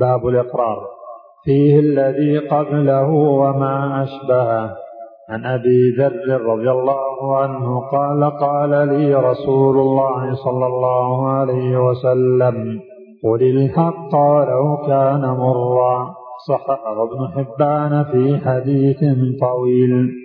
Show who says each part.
Speaker 1: باب الإقرار. فيه الذي قبله وما أشبهه. عن أبي ذر رضي الله عنه قال قال لي رسول الله صلى الله عليه وسلم قل الحق ولو كان مرا. صححه ابن حبان في حديث طويل.